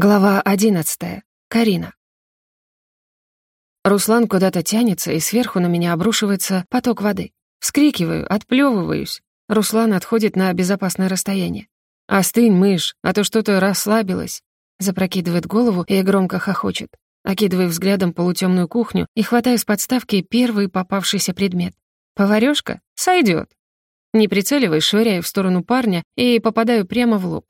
Глава одиннадцатая. Карина. Руслан куда-то тянется, и сверху на меня обрушивается поток воды. Вскрикиваю, отплёвываюсь. Руслан отходит на безопасное расстояние. «Остынь, мышь, а то что-то расслабилось». Запрокидывает голову и громко хохочет. Окидываю взглядом полутемную кухню и хватаю с подставки первый попавшийся предмет. «Поварёшка? Сойдёт». Не прицеливаясь, швыряю в сторону парня и попадаю прямо в лоб.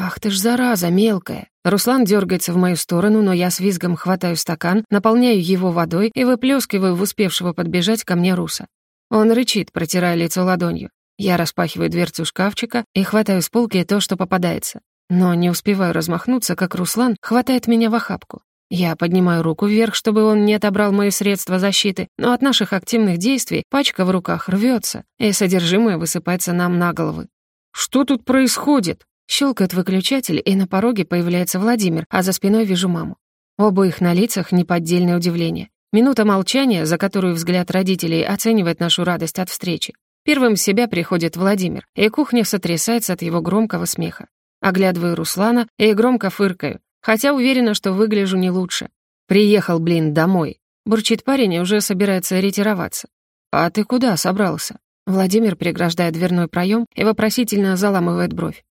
«Ах ты ж зараза мелкая!» Руслан дергается в мою сторону, но я с визгом хватаю стакан, наполняю его водой и выплескиваю в успевшего подбежать ко мне Руса. Он рычит, протирая лицо ладонью. Я распахиваю дверцу шкафчика и хватаю с полки то, что попадается. Но не успеваю размахнуться, как Руслан хватает меня в охапку. Я поднимаю руку вверх, чтобы он не отобрал мои средства защиты, но от наших активных действий пачка в руках рвется, и содержимое высыпается нам на головы. «Что тут происходит?» Щелкает выключатель, и на пороге появляется Владимир, а за спиной вижу маму. Оба их на лицах неподдельное удивление. Минута молчания, за которую взгляд родителей оценивает нашу радость от встречи. Первым в себя приходит Владимир, и кухня сотрясается от его громкого смеха. Оглядываю Руслана и громко фыркаю, хотя уверена, что выгляжу не лучше. «Приехал, блин, домой», — бурчит парень и уже собирается ретироваться. «А ты куда собрался?» Владимир преграждает дверной проем и вопросительно заламывает бровь.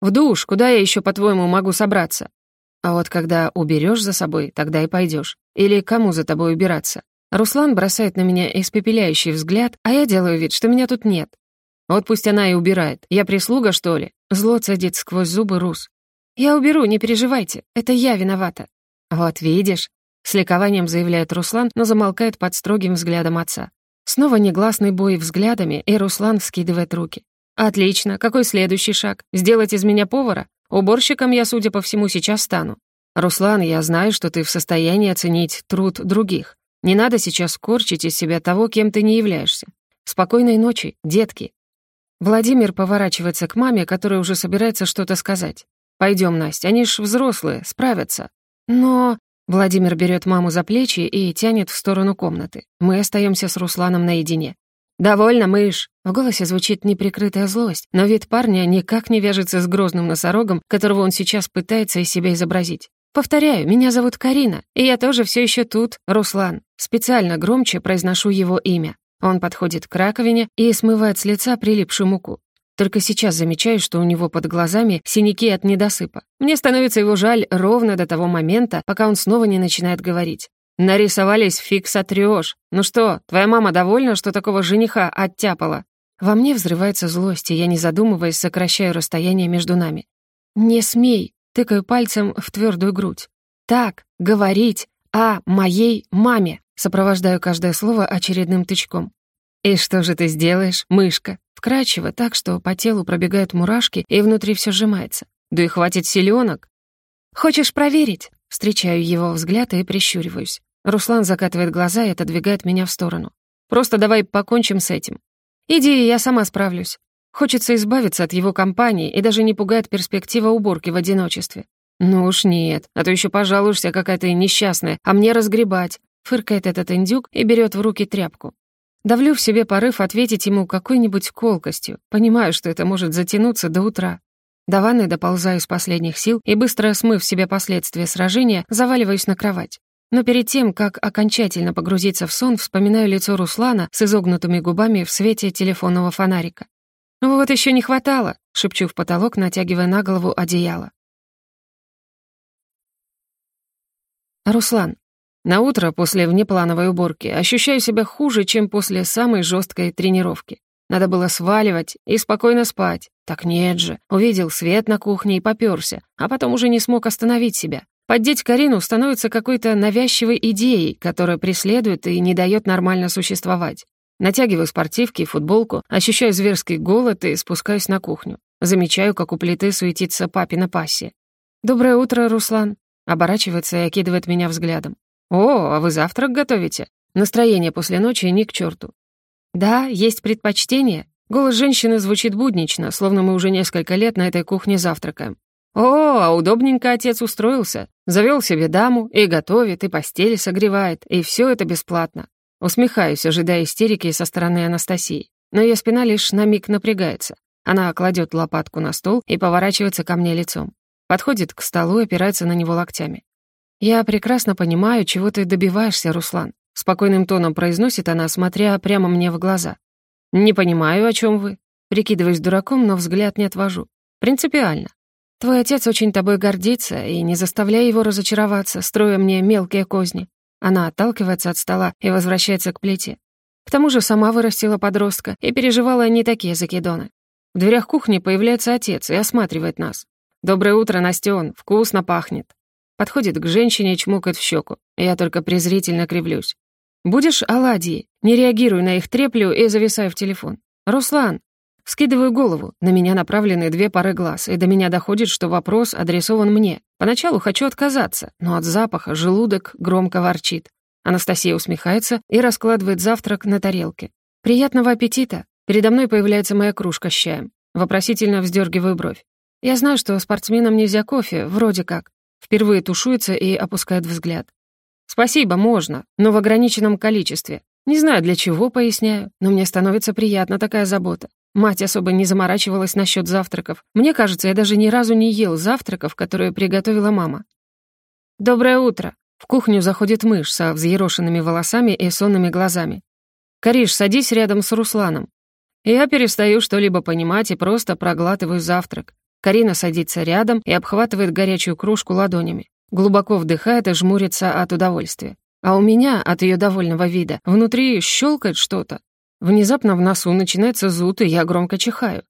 В душ, куда я еще, по-твоему, могу собраться? А вот когда уберешь за собой, тогда и пойдешь. Или кому за тобой убираться? Руслан бросает на меня испепеляющий взгляд, а я делаю вид, что меня тут нет. Вот пусть она и убирает. Я прислуга, что ли? Зло цедит сквозь зубы Рус. Я уберу, не переживайте. Это я виновата. Вот видишь. С ликованием заявляет Руслан, но замолкает под строгим взглядом отца. Снова негласный бой взглядами, и Руслан вскидывает руки. «Отлично. Какой следующий шаг? Сделать из меня повара? Уборщиком я, судя по всему, сейчас стану. Руслан, я знаю, что ты в состоянии оценить труд других. Не надо сейчас корчить из себя того, кем ты не являешься. Спокойной ночи, детки». Владимир поворачивается к маме, которая уже собирается что-то сказать. Пойдем, Настя, они ж взрослые, справятся». «Но...» Владимир берет маму за плечи и тянет в сторону комнаты. Мы остаемся с Русланом наедине. «Довольно, мышь!» В голосе звучит неприкрытая злость, но вид парня никак не вяжется с грозным носорогом, которого он сейчас пытается из себя изобразить. «Повторяю, меня зовут Карина, и я тоже все еще тут, Руслан. Специально громче произношу его имя. Он подходит к раковине и смывает с лица прилипшую муку. Только сейчас замечаю, что у него под глазами синяки от недосыпа. Мне становится его жаль ровно до того момента, пока он снова не начинает говорить. Нарисовались фиг сотрёшь. Ну что, твоя мама довольна, что такого жениха оттяпала? Во мне взрывается злость, и я, не задумываясь, сокращаю расстояние между нами. «Не смей!» — тыкаю пальцем в твердую грудь. «Так, говорить о моей маме!» — сопровождаю каждое слово очередным тычком. «И что же ты сделаешь, мышка?» Вкрадчиво так, что по телу пробегают мурашки, и внутри все сжимается. «Да и хватит селенок. «Хочешь проверить?» Встречаю его взгляд и прищуриваюсь. Руслан закатывает глаза и отодвигает меня в сторону. «Просто давай покончим с этим. Иди, я сама справлюсь. Хочется избавиться от его компании и даже не пугает перспектива уборки в одиночестве. Ну уж нет, а то еще пожалуешься какая-то несчастная, а мне разгребать. Фыркает этот индюк и берет в руки тряпку. Давлю в себе порыв ответить ему какой-нибудь колкостью. Понимаю, что это может затянуться до утра. До ванны доползаю с последних сил и, быстро смыв себе последствия сражения, заваливаюсь на кровать. Но перед тем, как окончательно погрузиться в сон, вспоминаю лицо Руслана с изогнутыми губами в свете телефонного фонарика. «Вот еще не хватало», — шепчу в потолок, натягивая на голову одеяло. Руслан. На утро после внеплановой уборки ощущаю себя хуже, чем после самой жесткой тренировки. Надо было сваливать и спокойно спать. Так нет же. Увидел свет на кухне и попёрся, а потом уже не смог остановить себя. Поддеть Карину становится какой-то навязчивой идеей, которая преследует и не дает нормально существовать. Натягиваю спортивки и футболку, ощущаю зверский голод и спускаюсь на кухню. Замечаю, как у плиты суетится папина пассия. «Доброе утро, Руслан!» Оборачивается и окидывает меня взглядом. «О, а вы завтрак готовите?» Настроение после ночи ни к черту. «Да, есть предпочтение». Голос женщины звучит буднично, словно мы уже несколько лет на этой кухне завтракаем. «О, а удобненько отец устроился. Завел себе даму, и готовит, и постель согревает, и все это бесплатно». Усмехаюсь, ожидая истерики со стороны Анастасии. Но ее спина лишь на миг напрягается. Она кладет лопатку на стол и поворачивается ко мне лицом. Подходит к столу и опирается на него локтями. «Я прекрасно понимаю, чего ты добиваешься, Руслан», спокойным тоном произносит она, смотря прямо мне в глаза. «Не понимаю, о чем вы». Прикидываюсь дураком, но взгляд не отвожу. «Принципиально. Твой отец очень тобой гордится, и не заставляй его разочароваться, строя мне мелкие козни». Она отталкивается от стола и возвращается к плите. К тому же сама вырастила подростка и переживала не такие закидоны. В дверях кухни появляется отец и осматривает нас. «Доброе утро, Настен, вкусно пахнет». Подходит к женщине и чмокает в щеку. Я только презрительно кривлюсь. «Будешь оладьи?» Не реагирую на их треплю и зависаю в телефон. «Руслан!» Скидываю голову. На меня направлены две пары глаз, и до меня доходит, что вопрос адресован мне. Поначалу хочу отказаться, но от запаха желудок громко ворчит. Анастасия усмехается и раскладывает завтрак на тарелке. «Приятного аппетита!» Передо мной появляется моя кружка с чаем. Вопросительно вздергиваю бровь. Я знаю, что спортсменам нельзя кофе, вроде как. Впервые тушуется и опускает взгляд. «Спасибо, можно, но в ограниченном количестве. Не знаю, для чего, поясняю, но мне становится приятна такая забота. Мать особо не заморачивалась насчет завтраков. Мне кажется, я даже ни разу не ел завтраков, которые приготовила мама. «Доброе утро!» В кухню заходит мышь со взъерошенными волосами и сонными глазами. «Кариш, садись рядом с Русланом». Я перестаю что-либо понимать и просто проглатываю завтрак. Карина садится рядом и обхватывает горячую кружку ладонями. Глубоко вдыхает и жмурится от удовольствия. А у меня, от ее довольного вида, внутри щелкает что-то. Внезапно в носу начинается зуд, и я громко чихаю.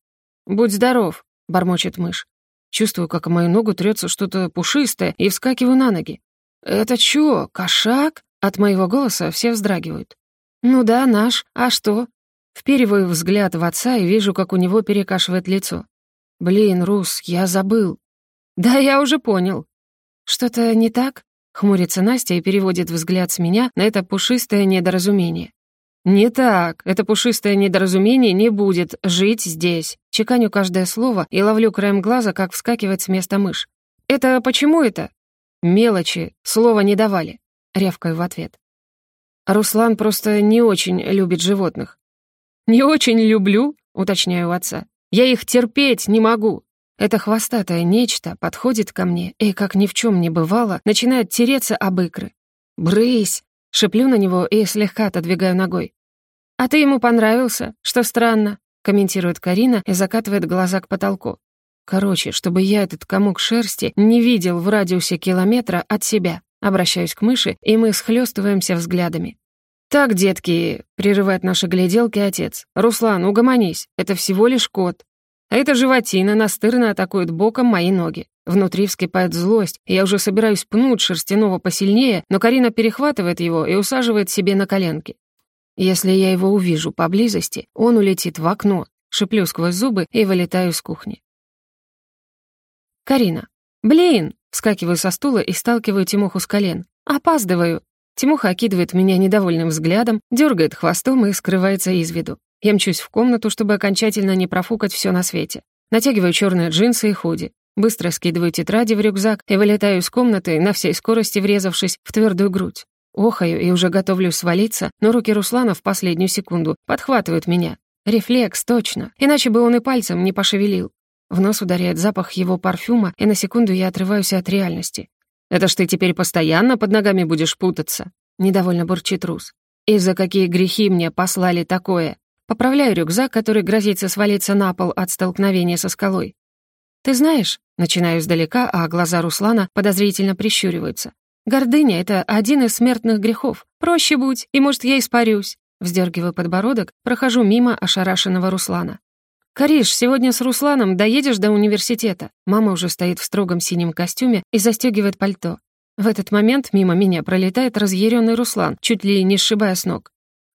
«Будь здоров», — бормочет мышь. Чувствую, как мою ногу трется что-то пушистое, и вскакиваю на ноги. «Это чё, кошак?» От моего голоса все вздрагивают. «Ну да, наш. А что?» Впериваю взгляд в отца и вижу, как у него перекашивает лицо. «Блин, Рус, я забыл». «Да я уже понял». «Что-то не так?» — хмурится Настя и переводит взгляд с меня на это пушистое недоразумение. «Не так. Это пушистое недоразумение не будет жить здесь». Чеканю каждое слово и ловлю краем глаза, как вскакивает с места мышь. «Это почему это?» «Мелочи. Слова не давали». Рявкаю в ответ. Руслан просто не очень любит животных. «Не очень люблю», — уточняю у отца. Я их терпеть не могу. Это хвостатое нечто подходит ко мне и, как ни в чем не бывало, начинает тереться об икры. «Брысь!» — шеплю на него и слегка отодвигаю ногой. «А ты ему понравился? Что странно?» — комментирует Карина и закатывает глаза к потолку. Короче, чтобы я этот комок шерсти не видел в радиусе километра от себя. Обращаюсь к мыши, и мы схлёстываемся взглядами. «Так, детки», — прерывает наши гляделки отец. «Руслан, угомонись, это всего лишь кот. А эта животина настырно атакует боком мои ноги. Внутри вскипает злость, и я уже собираюсь пнуть шерстяного посильнее, но Карина перехватывает его и усаживает себе на коленки. Если я его увижу поблизости, он улетит в окно, шиплю сквозь зубы и вылетаю из кухни. Карина. «Блин!» — вскакиваю со стула и сталкиваю Тимоху с колен. «Опаздываю!» Тимуха окидывает меня недовольным взглядом, дергает хвостом и скрывается из виду. Я мчусь в комнату, чтобы окончательно не профукать все на свете. Натягиваю черные джинсы и худи. Быстро скидываю тетради в рюкзак и вылетаю из комнаты, на всей скорости врезавшись в твердую грудь. Охаю и уже готовлюсь свалиться, но руки Руслана в последнюю секунду подхватывают меня. Рефлекс, точно, иначе бы он и пальцем не пошевелил. В нос ударяет запах его парфюма, и на секунду я отрываюсь от реальности. Это ж ты теперь постоянно под ногами будешь путаться?» — недовольно бурчит Рус. «И за какие грехи мне послали такое?» Поправляю рюкзак, который грозится свалиться на пол от столкновения со скалой. «Ты знаешь...» — начинаю издалека, а глаза Руслана подозрительно прищуриваются. «Гордыня — это один из смертных грехов. Проще будь, и, может, я испарюсь». Вздергиваю подбородок, прохожу мимо ошарашенного Руслана. «Кариш, сегодня с Русланом доедешь до университета». Мама уже стоит в строгом синем костюме и застегивает пальто. В этот момент мимо меня пролетает разъяренный Руслан, чуть ли не сшибая с ног.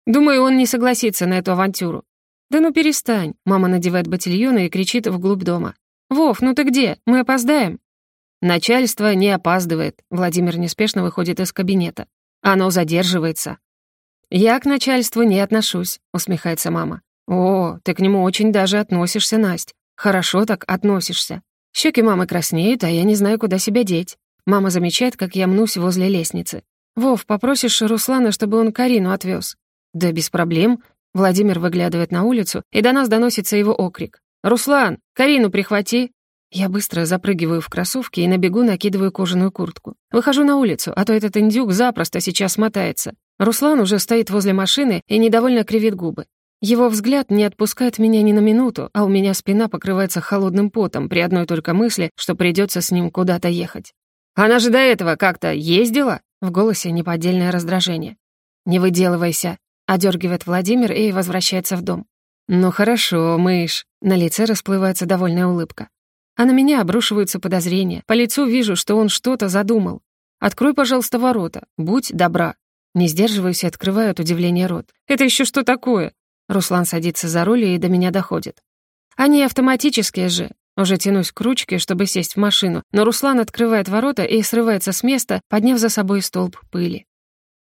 Думаю, он не согласится на эту авантюру. «Да ну перестань!» Мама надевает ботильоны и кричит вглубь дома. «Вов, ну ты где? Мы опоздаем!» Начальство не опаздывает. Владимир неспешно выходит из кабинета. Оно задерживается. «Я к начальству не отношусь», — усмехается мама. «О, ты к нему очень даже относишься, Насть. Хорошо так относишься. Щеки мамы краснеют, а я не знаю, куда себя деть. Мама замечает, как я мнусь возле лестницы. «Вов, попросишь Руслана, чтобы он Карину отвез?» «Да без проблем». Владимир выглядывает на улицу, и до нас доносится его окрик. «Руслан, Карину прихвати!» Я быстро запрыгиваю в кроссовки и на бегу накидываю кожаную куртку. Выхожу на улицу, а то этот индюк запросто сейчас мотается. Руслан уже стоит возле машины и недовольно кривит губы. Его взгляд не отпускает меня ни на минуту, а у меня спина покрывается холодным потом при одной только мысли, что придется с ним куда-то ехать. «Она же до этого как-то ездила?» В голосе неподдельное раздражение. «Не выделывайся», — одергивает Владимир и возвращается в дом. «Ну хорошо, мышь». На лице расплывается довольная улыбка. А на меня обрушиваются подозрения. По лицу вижу, что он что-то задумал. «Открой, пожалуйста, ворота. Будь добра». Не сдерживаюсь и открываю от удивления рот. «Это еще что такое?» Руслан садится за руль и до меня доходит. Они автоматические же. Уже тянусь к ручке, чтобы сесть в машину, но Руслан открывает ворота и срывается с места, подняв за собой столб пыли.